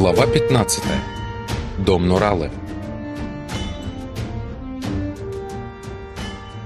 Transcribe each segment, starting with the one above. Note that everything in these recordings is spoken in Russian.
Глава 15. Дом Нуралы.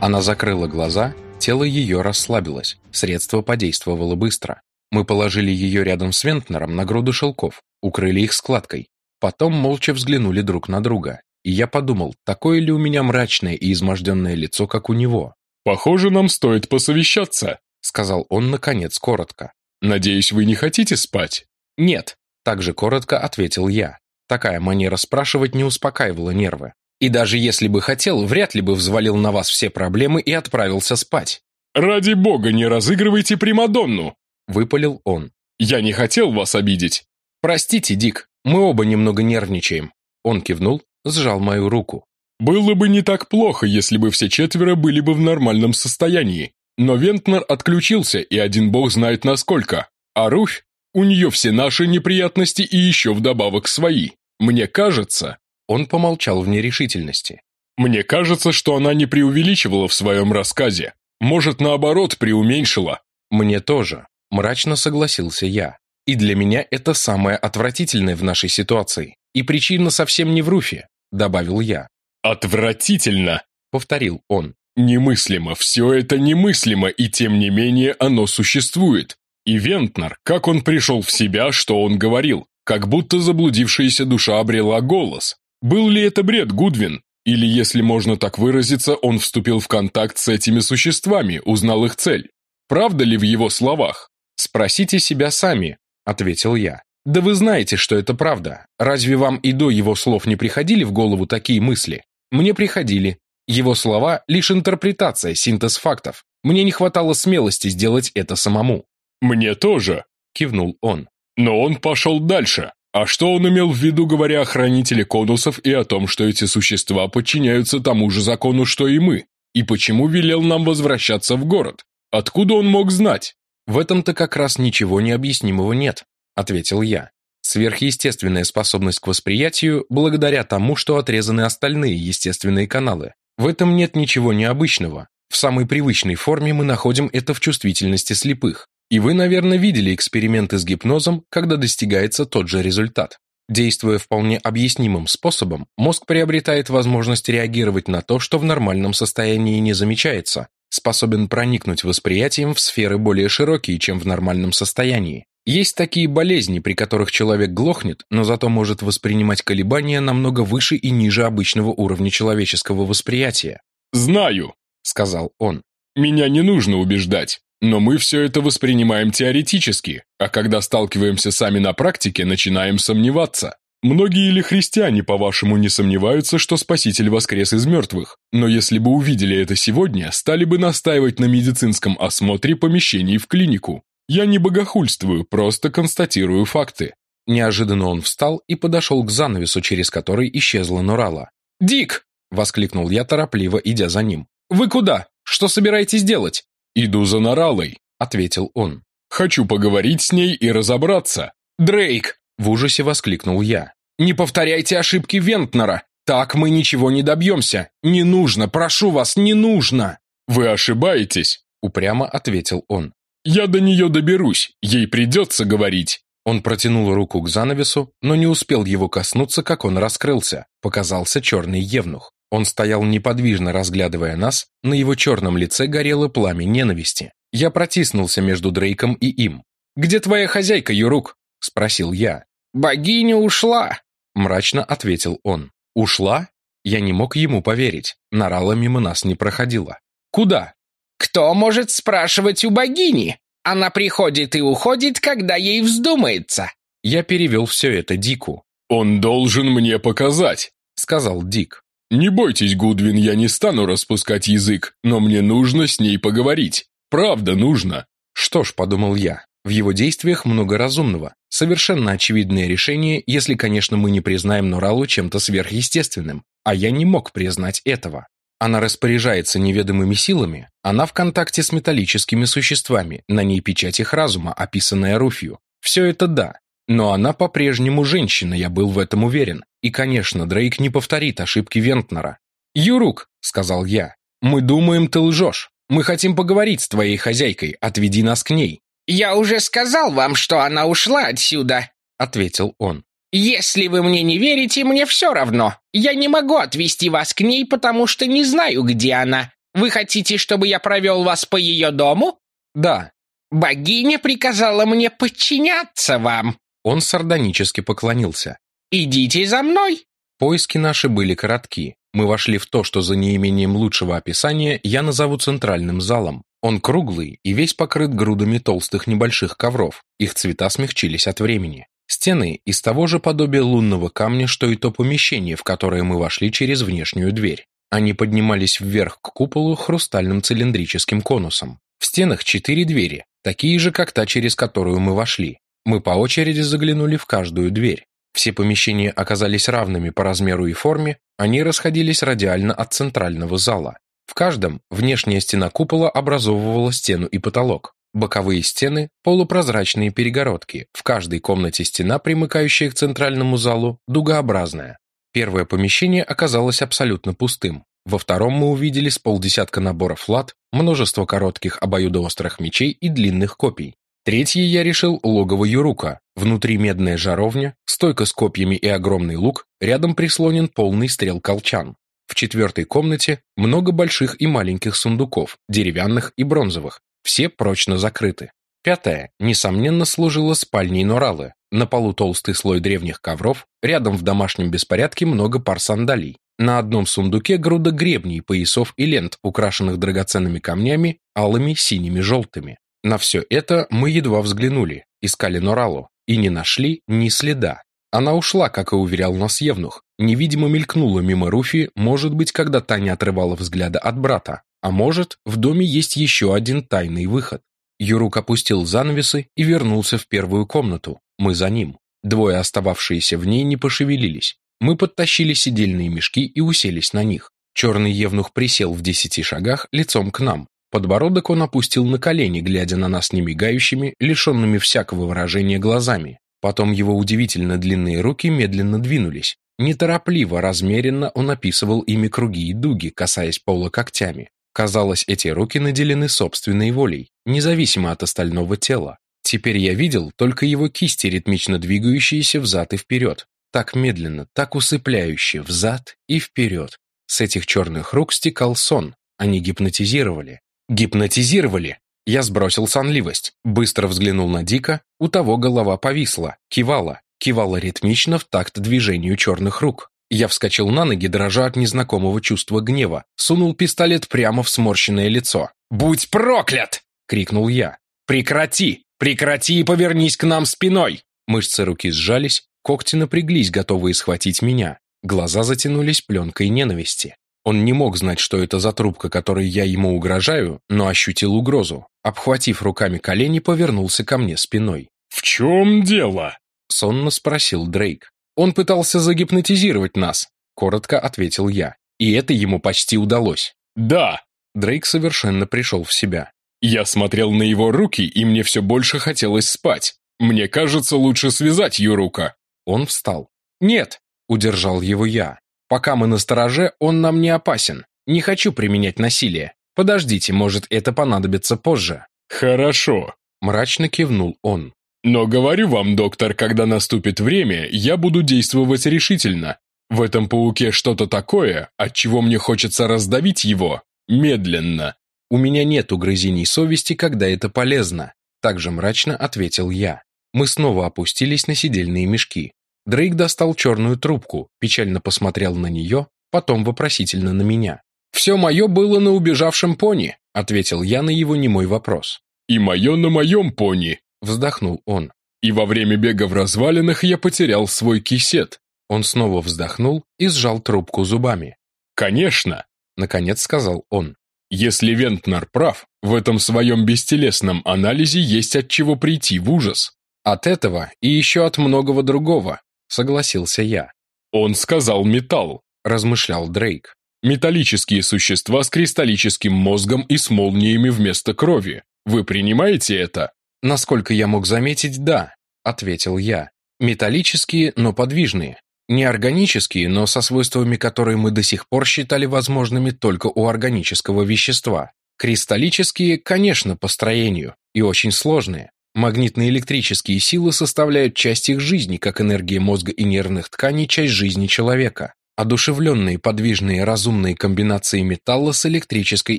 Она закрыла глаза, тело ее расслабилось, средство подействовало быстро. Мы положили ее рядом с Вентнером на груду шелков, укрыли их складкой. Потом молча взглянули друг на друга, и я подумал, такое ли у меня мрачное и изможденное лицо, как у него. «Похоже, нам стоит посовещаться», — сказал он, наконец, коротко. «Надеюсь, вы не хотите спать?» «Нет», — также коротко ответил я. Такая манера спрашивать не успокаивала нервы. И даже если бы хотел, вряд ли бы взвалил на вас все проблемы и отправился спать. «Ради бога, не разыгрывайте Примадонну!» — выпалил он. «Я не хотел вас обидеть». «Простите, Дик, мы оба немного нервничаем». Он кивнул, сжал мою руку. «Было бы не так плохо, если бы все четверо были бы в нормальном состоянии. Но Вентнер отключился, и один бог знает насколько. А Руфь, у нее все наши неприятности и еще вдобавок свои. Мне кажется...» Он помолчал в нерешительности. «Мне кажется, что она не преувеличивала в своем рассказе. Может, наоборот, преуменьшила». «Мне тоже», – мрачно согласился я. «И для меня это самое отвратительное в нашей ситуации. И причина совсем не в Руфе», – добавил я. «Отвратительно», – повторил он. Немыслимо, все это немыслимо, и тем не менее оно существует. И Вентнер, как он пришел в себя, что он говорил, как будто заблудившаяся душа обрела голос. Был ли это бред, Гудвин? Или, если можно так выразиться, он вступил в контакт с этими существами, узнал их цель? Правда ли в его словах? «Спросите себя сами», — ответил я. «Да вы знаете, что это правда. Разве вам и до его слов не приходили в голову такие мысли? Мне приходили, его слова – лишь интерпретация, синтез фактов. Мне не хватало смелости сделать это самому. «Мне тоже», – кивнул он. «Но он пошел дальше. А что он имел в виду, говоря о хранителе конусов и о том, что эти существа подчиняются тому же закону, что и мы? И почему велел нам возвращаться в город? Откуда он мог знать?» «В этом-то как раз ничего необъяснимого нет», – ответил я. Сверхъестественная способность к восприятию благодаря тому, что отрезаны остальные естественные каналы. В этом нет ничего необычного. В самой привычной форме мы находим это в чувствительности слепых. И вы, наверное, видели эксперименты с гипнозом, когда достигается тот же результат. Действуя вполне объяснимым способом, мозг приобретает возможность реагировать на то, что в нормальном состоянии не замечается, способен проникнуть восприятием в сферы более широкие, чем в нормальном состоянии. Есть такие болезни, при которых человек глохнет, но зато может воспринимать колебания намного выше и ниже обычного уровня человеческого восприятия. «Знаю», — сказал он. «Меня не нужно убеждать, но мы все это воспринимаем теоретически, а когда сталкиваемся сами на практике, начинаем сомневаться. Многие ли христиане, по-вашему, не сомневаются, что Спаситель воскрес из мертвых? Но если бы увидели это сегодня, стали бы настаивать на медицинском осмотре помещений в клинику. Я не богохульствую, просто констатирую факты». Неожиданно он встал и подошел к занавесу, через который исчезла Нурала. «Дик!» – воскликнул я торопливо, идя за ним. «Вы куда? Что собираетесь делать?» «Иду за Норалой», – ответил он. «Хочу поговорить с ней и разобраться». «Дрейк!» – в ужасе воскликнул я. «Не повторяйте ошибки Вентнера! Так мы ничего не добьемся! Не нужно, прошу вас, не нужно!» «Вы ошибаетесь!» – упрямо ответил он. «Я до нее доберусь, ей придется говорить». Он протянул руку к занавесу, но не успел его коснуться, как он раскрылся. Показался черный евнух. Он стоял неподвижно, разглядывая нас, на его черном лице горело пламя ненависти. Я протиснулся между Дрейком и им. «Где твоя хозяйка, Юрук?» – спросил я. «Богиня ушла», – мрачно ответил он. «Ушла?» Я не мог ему поверить. Нарала мимо нас не проходила. «Куда?» Кто может спрашивать у богини? Она приходит и уходит, когда ей вздумается. Я перевел все это Дику. «Он должен мне показать», — сказал Дик. «Не бойтесь, Гудвин, я не стану распускать язык, но мне нужно с ней поговорить. Правда нужно». Что ж, подумал я, в его действиях много разумного. Совершенно очевидное решение, если, конечно, мы не признаем Нуралу чем-то сверхъестественным. А я не мог признать этого. Она распоряжается неведомыми силами, она в контакте с металлическими существами, на ней печать их разума, описанная Руфью. Все это да, но она по-прежнему женщина, я был в этом уверен. И, конечно, Дрейк не повторит ошибки Вентнера. «Юрук», — сказал я, — «мы думаем, ты лжешь. Мы хотим поговорить с твоей хозяйкой, отведи нас к ней». «Я уже сказал вам, что она ушла отсюда», — ответил он. Если вы мне не верите, мне все равно. Я не могу отвести вас к ней, потому что не знаю, где она. Вы хотите, чтобы я провел вас по ее дому? Да. Богиня приказала мне подчиняться вам. Он сардонически поклонился. Идите за мной. Поиски наши были коротки. Мы вошли в то, что за неимением лучшего описания я назову центральным залом. Он круглый и весь покрыт грудами толстых небольших ковров. Их цвета смягчились от времени. Стены из того же подобия лунного камня, что и то помещение, в которое мы вошли через внешнюю дверь. Они поднимались вверх к куполу хрустальным цилиндрическим конусом. В стенах четыре двери, такие же, как та, через которую мы вошли. Мы по очереди заглянули в каждую дверь. Все помещения оказались равными по размеру и форме, они расходились радиально от центрального зала. В каждом внешняя стена купола образовывала стену и потолок. Боковые стены – полупрозрачные перегородки, в каждой комнате стена, примыкающая к центральному залу, дугообразная. Первое помещение оказалось абсолютно пустым. Во втором мы увидели с полдесятка наборов лад, множество коротких обоюдоострых мечей и длинных копий. Третье я решил логово Юрука. Внутри медная жаровня, стойка с копьями и огромный лук, рядом прислонен полный стрел-колчан. В четвертой комнате много больших и маленьких сундуков, деревянных и бронзовых, все прочно закрыты. Пятое, несомненно, служило спальней Норалы. На полу толстый слой древних ковров, рядом в домашнем беспорядке много пар сандалий. На одном сундуке груда гребней, поясов и лент, украшенных драгоценными камнями, алыми, синими, желтыми. На все это мы едва взглянули, искали Норалу, и не нашли ни следа. Она ушла, как и уверял нас Евнух, невидимо мелькнула мимо Руфи, может быть, когда та не отрывала взгляда от брата. А может, в доме есть еще один тайный выход. Юрук опустил занавесы и вернулся в первую комнату. Мы за ним. Двое остававшиеся в ней не пошевелились. Мы подтащили сидельные мешки и уселись на них. Черный евнух присел в десяти шагах лицом к нам. Подбородок он опустил на колени, глядя на нас немигающими, лишенными всякого выражения глазами. Потом его удивительно длинные руки медленно двинулись. Неторопливо, размеренно он описывал ими круги и дуги, касаясь пола когтями. Казалось, эти руки наделены собственной волей, независимо от остального тела. Теперь я видел только его кисти, ритмично двигающиеся взад и вперед. Так медленно, так усыпляюще, взад и вперед. С этих черных рук стекал сон. Они гипнотизировали. Гипнотизировали. Я сбросил сонливость, быстро взглянул на Дика, у того голова повисла, кивала, кивала ритмично в такт движению черных рук. Я вскочил на ноги, дрожа от незнакомого чувства гнева, сунул пистолет прямо в сморщенное лицо. «Будь проклят!» — крикнул я. «Прекрати! Прекрати и повернись к нам спиной!» Мышцы руки сжались, когти напряглись, готовые схватить меня. Глаза затянулись пленкой ненависти. Он не мог знать, что это за трубка, которой я ему угрожаю, но ощутил угрозу. Обхватив руками колени, повернулся ко мне спиной. «В чем дело?» — сонно спросил Дрейк. «Он пытался загипнотизировать нас», — коротко ответил я. И это ему почти удалось. «Да». Дрейк совершенно пришел в себя. «Я смотрел на его руки, и мне все больше хотелось спать. Мне кажется, лучше связать Юрука». Он встал. «Нет», — удержал его я. Пока мы на стороже, он нам не опасен. Не хочу применять насилие. Подождите, может, это понадобится позже». «Хорошо», – мрачно кивнул он. «Но говорю вам, доктор, когда наступит время, я буду действовать решительно. В этом пауке что-то такое, от чего мне хочется раздавить его. Медленно». «У меня нет угрызений совести, когда это полезно», – также мрачно ответил я. Мы снова опустились на сидельные мешки. Дрейк достал черную трубку, печально посмотрел на нее, потом вопросительно на меня. «Все мое было на убежавшем пони», — ответил я на его немой вопрос. «И мое на моем пони», — вздохнул он. «И во время бега в развалинах я потерял свой кисет». Он снова вздохнул и сжал трубку зубами. «Конечно», — наконец сказал он. «Если Вентнер прав, в этом своем бестелесном анализе есть от чего прийти в ужас». «От этого и еще от многого другого», согласился я. «Он сказал металл», – размышлял Дрейк. «Металлические существа с кристаллическим мозгом и с молниями вместо крови. Вы принимаете это?» «Насколько я мог заметить, да», – ответил я. «Металлические, но подвижные. Неорганические, но со свойствами, которые мы до сих пор считали возможными только у органического вещества. Кристаллические, конечно, по строению, и очень сложные. Магнитно-электрические силы составляют часть их жизни, как энергия мозга и нервных тканей – часть жизни человека. Одушевленные, подвижные, разумные комбинации металла с электрической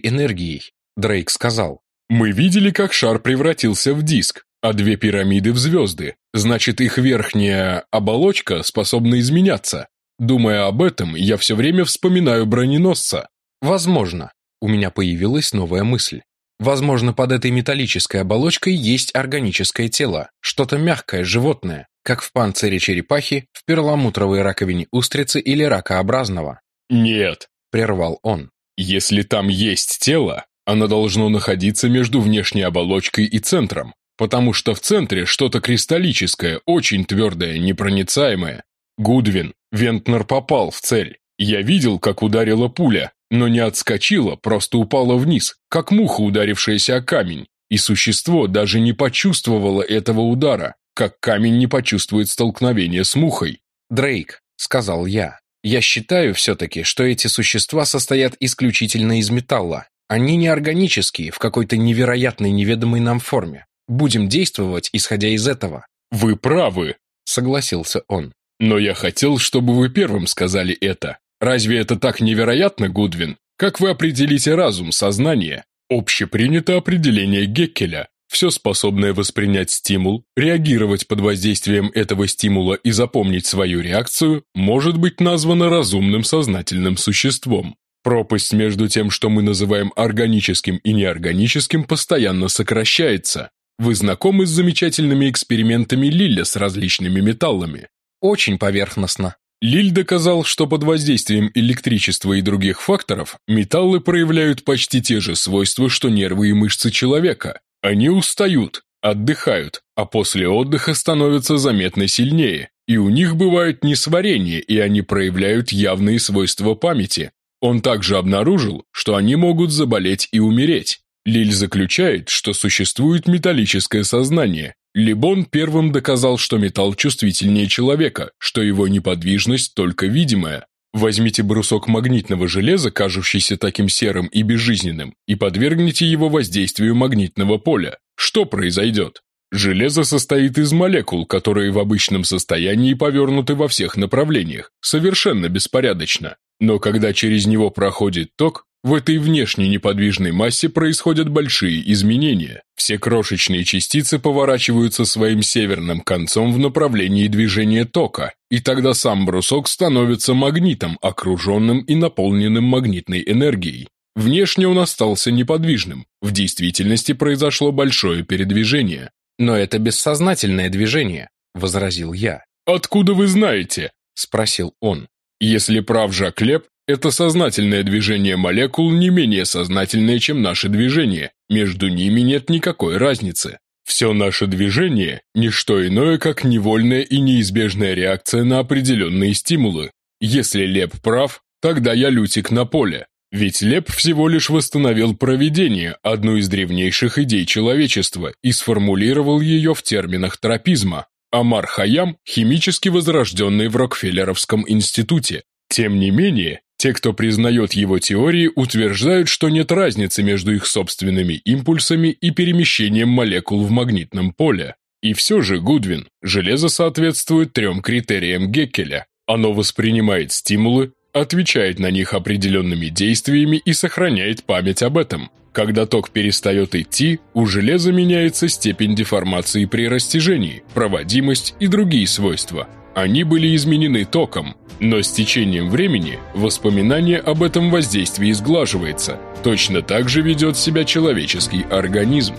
энергией. Дрейк сказал. «Мы видели, как шар превратился в диск, а две пирамиды в звезды. Значит, их верхняя оболочка способна изменяться. Думая об этом, я все время вспоминаю броненосца. Возможно. У меня появилась новая мысль. Возможно, под этой металлической оболочкой есть органическое тело, что-то мягкое, животное, как в панцире черепахи, в перламутровой раковине устрицы или ракообразного. «Нет», — прервал он. «Если там есть тело, оно должно находиться между внешней оболочкой и центром, потому что в центре что-то кристаллическое, очень твердое, непроницаемое. Гудвин, Вентнер попал в цель. Я видел, как ударила пуля, но не отскочила, просто упала вниз, как муха, ударившаяся о камень, и существо даже не почувствовало этого удара, как камень не почувствует столкновение с мухой. «Дрейк», — сказал я, — «я считаю все-таки, что эти существа состоят исключительно из металла. Они неорганические, в какой-то невероятной неведомой нам форме. Будем действовать, исходя из этого». «Вы правы», — согласился он. «Но я хотел, чтобы вы первым сказали это. Разве это так невероятно, Гудвин? Как вы определите разум, сознание? Общепринято определение Геккеля. Все способное воспринять стимул, реагировать под воздействием этого стимула и запомнить свою реакцию, может быть названо разумным сознательным существом. Пропасть между тем, что мы называем органическим и неорганическим, постоянно сокращается. Вы знакомы с замечательными экспериментами Лилля с различными металлами? Очень поверхностно. Лиль доказал, что под воздействием электричества и других факторов металлы проявляют почти те же свойства, что нервы и мышцы человека. Они устают, отдыхают, а после отдыха становятся заметно сильнее, и у них бывают несварения, и они проявляют явные свойства памяти. Он также обнаружил, что они могут заболеть и умереть. Лиль заключает, что существует металлическое сознание, Либон первым доказал, что металл чувствительнее человека, что его неподвижность только видимая. Возьмите брусок магнитного железа, кажущийся таким серым и безжизненным, и подвергните его воздействию магнитного поля. Что произойдет? Железо состоит из молекул, которые в обычном состоянии повернуты во всех направлениях, совершенно беспорядочно. Но когда через него проходит ток, в этой внешней неподвижной массе происходят большие изменения. Все крошечные частицы поворачиваются своим северным концом в направлении движения тока, и тогда сам брусок становится магнитом, окруженным и наполненным магнитной энергией. Внешне он остался неподвижным, в действительности произошло большое передвижение. «Но это бессознательное движение», — возразил я. «Откуда вы знаете?» — спросил он. Если прав Жак Леп, это сознательное движение молекул не менее сознательное, чем наше движение. Между ними нет никакой разницы. Все наше движение – не что иное, как невольная и неизбежная реакция на определенные стимулы. Если Леп прав, тогда я лютик на поле. Ведь Леп всего лишь восстановил проведение, одну из древнейших идей человечества, и сформулировал ее в терминах тропизма. Амар Хаям – химически возрожденный в Рокфеллеровском институте. Тем не менее, те, кто признает его теории, утверждают, что нет разницы между их собственными импульсами и перемещением молекул в магнитном поле. И все же, Гудвин, железо соответствует трем критериям Геккеля. Оно воспринимает стимулы, отвечает на них определенными действиями и сохраняет память об этом. Когда ток перестает идти, у железа меняется степень деформации при растяжении, проводимость и другие свойства. Они были изменены током, но с течением времени воспоминание об этом воздействии сглаживается. Точно так же ведет себя человеческий организм.